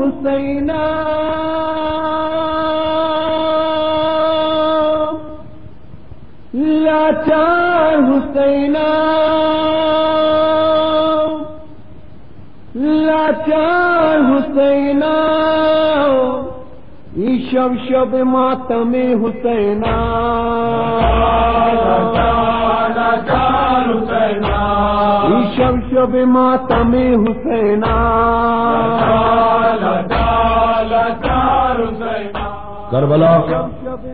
حسین لاچار حسین لاچار حسین شب شب ماتم حسین ای شب شب ماتم حسین کربلا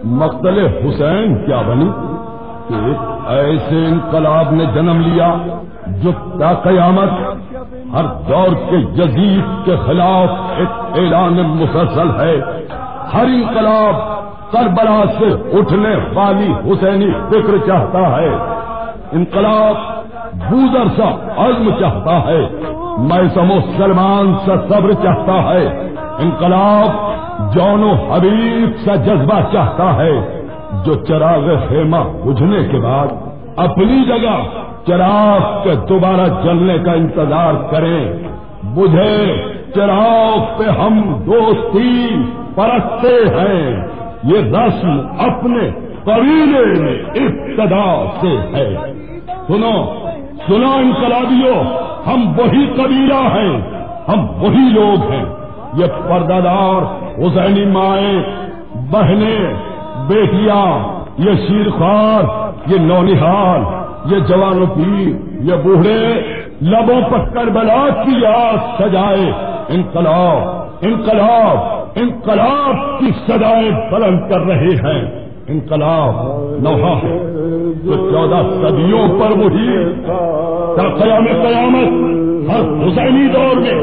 مقتل حسین کیا بنی کہ ایک ایسے انقلاب نے جنم لیا جو تا قیامت ہر دور کے جزید کے خلاف ایک اعلان مسلسل ہے ہر انقلاب کربلا سے اٹھنے والی حسینی فکر چاہتا ہے۔ انقلاب بوزر سا عزم چاہتا ہے۔ میں سمو سلمان سا صبر چاہتا ہے۔ انقلاب جون و حبیب سا جذبہ چاہتا ہے۔ جو چراغ خیمہ بجھنے کے بعد اپنی جگہ چراغ کے دوبارہ جلنے کا انتظار کریں بجھے چراغ پہ ہم دوستی پرکھتے ہیں۔ یہ رسم اپنے قبیلے میں ابتدا سے ہے۔ سنو سنو انقلابیوں، ہم وہی قبیلہ ہیں، ہم وہی لوگ ہیں۔ یہ پردہ دار حسینی مائیں، بہنیں، بیٹیاں، یہ شیرخوار، یہ نونہال، یہ جوان و پیر، یہ بوڑھے، لبوں پر کربلا کی یاد سجائے۔ انقلاب انقلاب انقلاب کی سجائیں بلند کر رہے ہیں۔ انقلاب نوحہ ہے۔ جو چودہ صدیوں پر وہی قیام قیامت، ہر حسینی دور میں،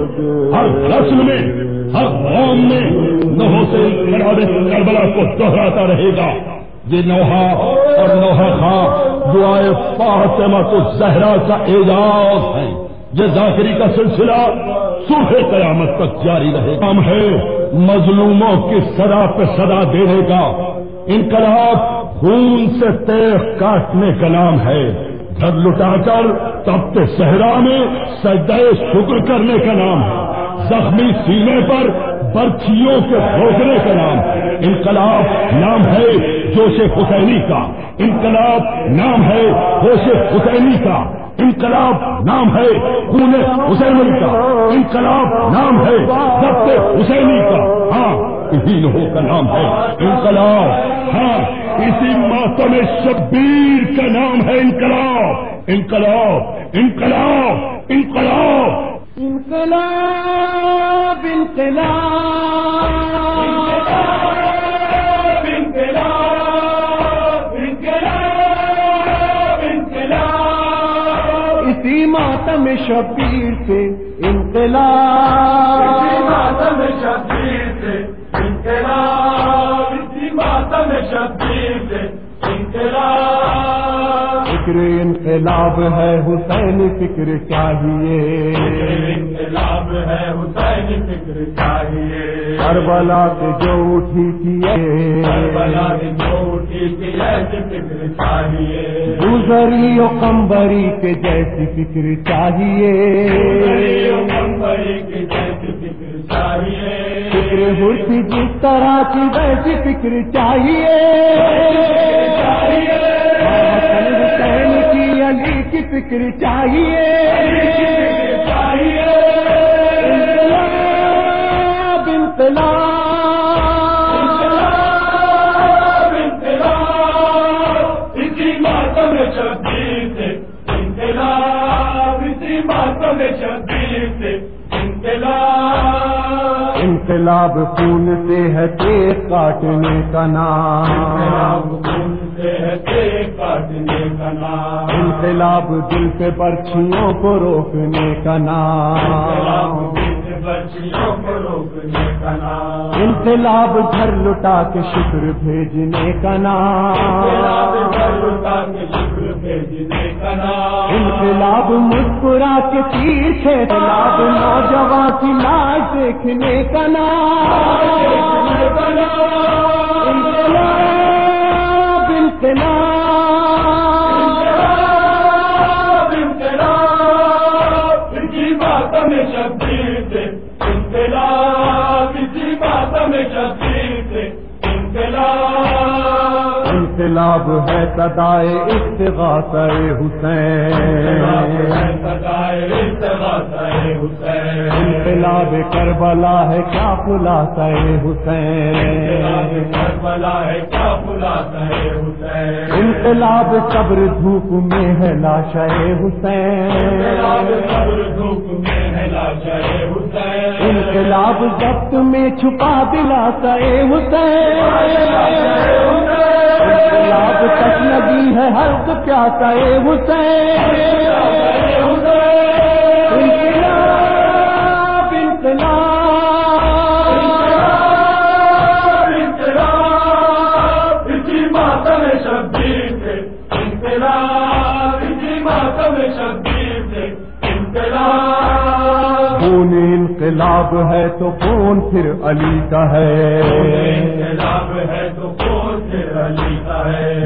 ہر نسل میں، ہر قوم میں نوحوں سے انقلاب کربلا کو دوہراتا رہے گا۔ یہ نوحہ اور نوحہ خاں دعائے فاطمہ کو زہرا کا اعجاز ہے یہ ذاکری کا سلسلہ صبح قیامت تک جاری رہے کام ہے۔ مظلوموں کی صدا پہ صدا دینے کا انقلاب خون سے تیغ کاٹنے کا نام ہے۔ گھر لٹا کر تب صحرا میں سجدہ شکر کرنے کا نام ہے۔ زخمی سینے پر برچیوں کے روکنے کا نام انقلاب نام ہے جوش حسینی کا۔ انقلاب نام ہے ہوش حسینی کا۔ انقلاب نام ہے خون حسینی کا، انقلاب نام ہے ضبط حسینی کا۔ ہاں اسی لوگوں کا نام ہے انقلاب۔ ہاں اسی ماتم شبیر کا نام ہے انقلاب۔ انقلاب انقلاب انقلاب۔ انقلاب انقلاب۔ ماتم شبیر سے انقلاب۔ ماتم شبیر سے انقلاب ماتم شبیر سے انقلاب۔ فکر انقلاب ہے حسین فکر چاہیے۔ انقلاب ہے حسین فکر چاہیے۔ کربلا سے جو اٹھی تھی کربلا کی جو اٹھی تھی ایسی فکر چاہیے۔ گزری و کمبری کے جیسی فکر چاہیے۔ کمبری کی جیسی فکر چاہیے۔ فکر ہوتی جس طرح کی ویسی فکر چاہیے۔ حسین کی علی کی فکر چاہیے۔ چاہیے۔ انقلاب انقلاب انقلاب اسی ماتم شبیر سے انقلاب اسی ماتم شبیر سے انقلاب انقلاب خون سے ہے تیز کاٹنے کا نام۔ انقلاب خون سے ہے تیز کاٹنے کا نام۔ انقلاب دل پہ برچھیوں کو روکنے کا نام۔ انقلاب گھر لٹا کے شکر بھیجنے کا نام۔ انقلاب مسکرا کے پیچھے انقلاب نوجوان کی لاش دیکھنے کا نام۔ انقلاب انقلاب۔ انقلاب ہے سدائے استغاثہ حسین۔ انقلاب کربلا ہے کیا خلاصہ حسین کربلا ہے کیا بلاتا ہے حسین انقلاب صبر دھوپ میں ہے لاشا حسین دھوپ میں ہے حسین انقلاب ضبط میں چھپا دلا دلاتا حسین۔ لگی ہے حلق پیاسا حسین؟ انقلاب انقلاب انقلاب اسی ماتم شبیر سے انقلاب اسی ماتم شبیر سے انقلاب خون انقلاب ہے تو کون پھر علی کا ہے۔ انقلاب ہے تو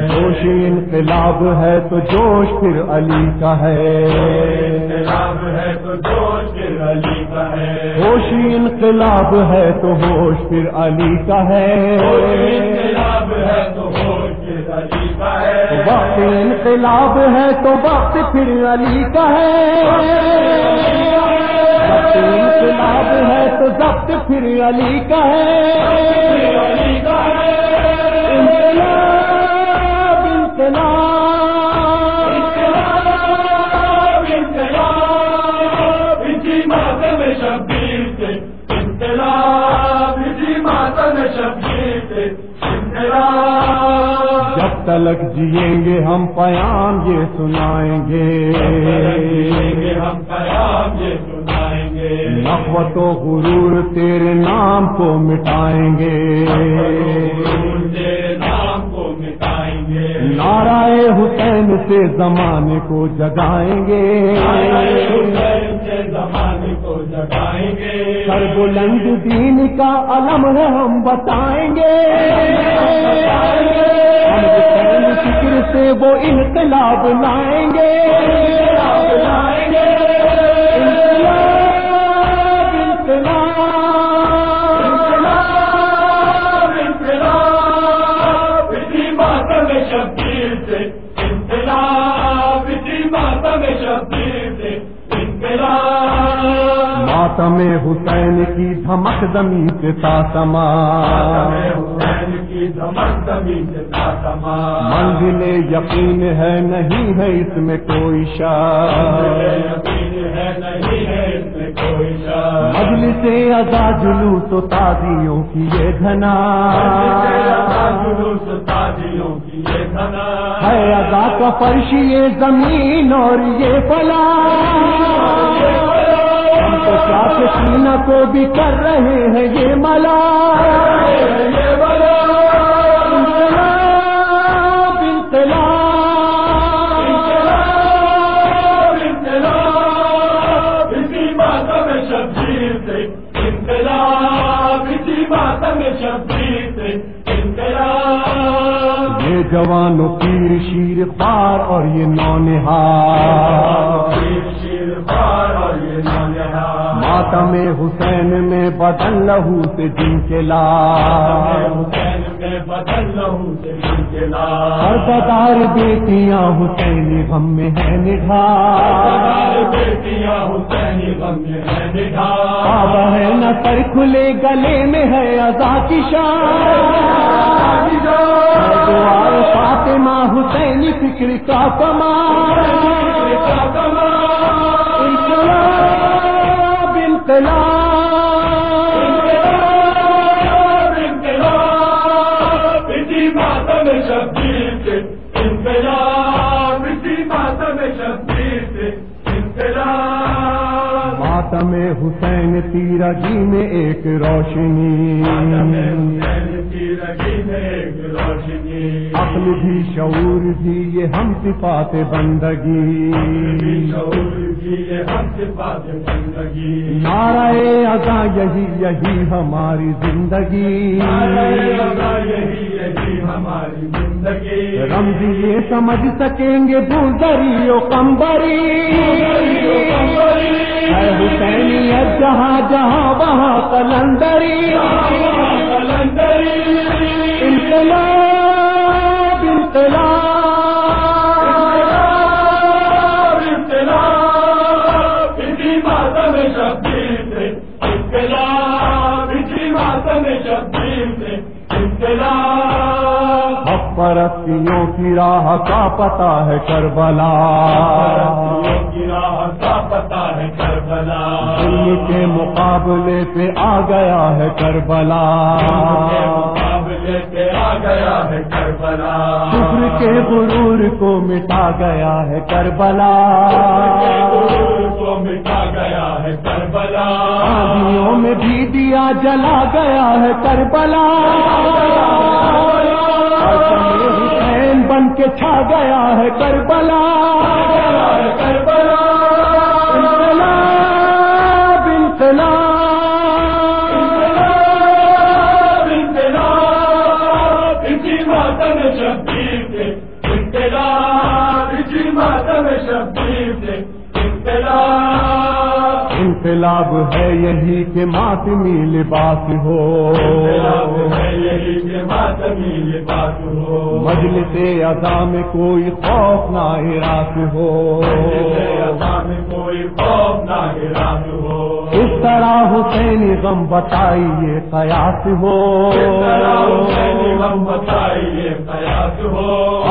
جوش انقلاب ہے تو جوش پھر علی کا ہے۔ انقلاب ہے تو جوش کے علی کا ہے۔ ہوش انقلاب ہے تو ہوش پھر علی کا ہے۔ انقلاب ہے تو ہوش کے علی کا ہے۔ وقت انقلاب ہے تو وقت پھر علی کا ہے۔ انقلاب ہے تو ضبط پھر علی کا ہے۔ تلک جیئیں گے ہم پیام یہ سنائیں گے۔ ہم پیام یہ سنائیں گے۔ و غرور تیرے نام کو مٹائیں گے۔ تیرے نام کو مٹائیں گے۔ نعرہ حسین سے زمانے کو جگائیں گے۔ حسین گے۔ ہر بلند دین کا علم ہے، ہم بتائیں گے۔ ہم فکر سے وہ انقلاب لائیں گے۔ زمین سے تاسما سے منزل یقین ہے نہیں ہے اس میں کوئی شک۔ یقین ہے نہیں ہے اس میں کوئی شک۔ مجلس ازا جلوس و تازیوں کی یہ گھنا ہے ازا کا فرش یہ زمین اور یہ پلا تو سینا کو بھی کر رہے ہیں یہ ملا. یہ بلا انقلاب انقلاب انقلاب. انقلاب اسی ماتم شبیر سے انقلاب. اسی ماتم شبیر سے انقلاب. یہ جوانوں پیر شیر خوار اور یہ نونہار. ماتم حسین میں بدل لہو سے جن کے لا حسین میں بدل لہو سے ان کے ہر بدار بیٹیاں حسین غم میں ہے نڈھار بیٹیاں حسینی غم میں ہے نگاہ بابا ہے نہ سر کھلے گلے میں ہے ازا کی شان۔ فاطمہ حسین فکر کا کمال۔ ماتم حسین تیرا جی میں ایک روشنی۔ عقل بھی شعور بھی یہ ہم صفات بندگی۔ نعرہ ازا یہی یہی ہماری زندگی۔ رمضی یہ سمجھ سکیں گے بوزری و کمبری حسینیت جہاں جہاں وہاں کلندری۔ پرستیوں کی راہ کا پتا ہے کربلا۔ کی راہ کا پتا ہے کربلا دل کے مقابلے پہ آ گیا ہے کربلا۔ مقابلے پہ آ گیا ہے کربلا کے غرور کو مٹا گیا ہے کربلا۔ بھی دیا جلا گیا ہے کربلا۔ حسین بن کے چھا گیا ہے کربلا۔ کربلا انقلاب۔ انقلاب انقلاب، اسی ماتم شبیر سے انقلاب۔ انقلاب ہے یہی کہ ماتمی لباس ہو۔ مجلس ادا میں کوئی خوف نہ ہراس ہو۔ اس طرح حسین غم بتائیے قیاس ہو۔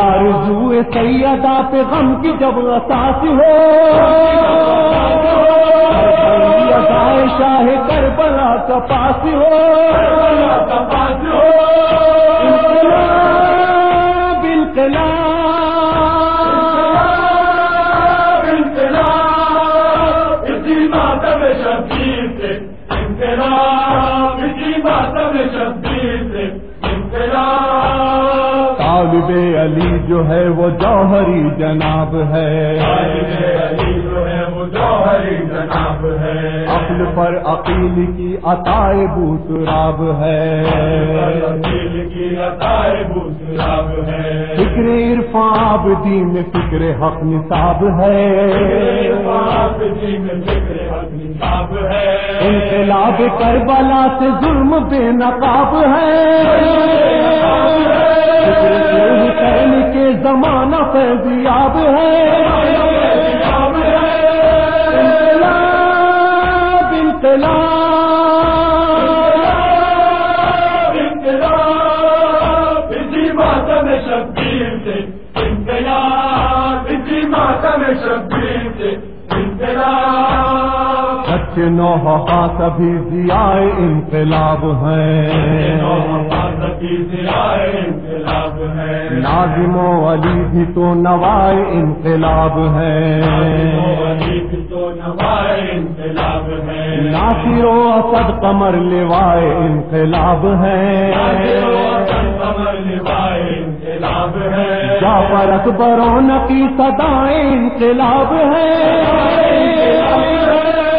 آرزو سیدہ پہ غم کی جب اساس ہو۔ شاہ کربلا کا پاس ہو۔ کربلا کا پاس ہو انقلاب انقلاب طالب علی جو ہے وہ جوہری جناب ہے۔ عقل پر عقیل کی عطائے بوسراب ہے۔ فکر عرفان دین فکر حق نصاب ہے۔ آپ میں فکر حق نصاب ہے۔ انقلاب کربلا سے ظلم بے نقاب ہے۔ سچ نو سبھی ضیاء انقلاب ہیں۔ انقلاب ہے۔ ناظم و علی بھی تو نوائے انقلاب ہے۔ تو نوائے انقلاب ہے۔ ناصر و اسد قمر لوائے انقلاب ہے۔ انقلاب جعفر اکبر و نقی صدائیں انقلاب ہے۔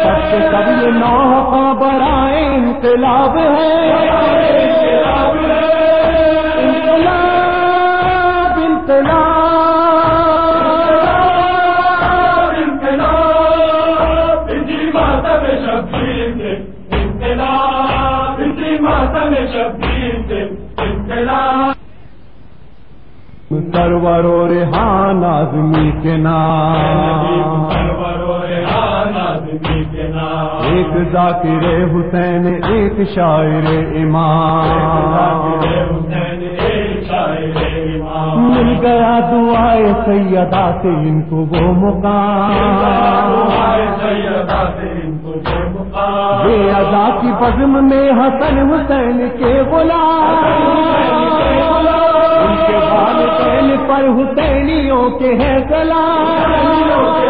سب سے سب یہ نو برائے انقلاب ہے۔ سرور و ریحان آزمی کے نام آدمی کے نام. ایک ذاکر حسین، ایک شاعر امام. مل گیا دعائے سیدہ سے ان کو وہ مقام. بے ادا کی بزم میں حسن حسین کے غلام. والدین پر حسینیوں کے ہے سلام